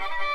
Bye.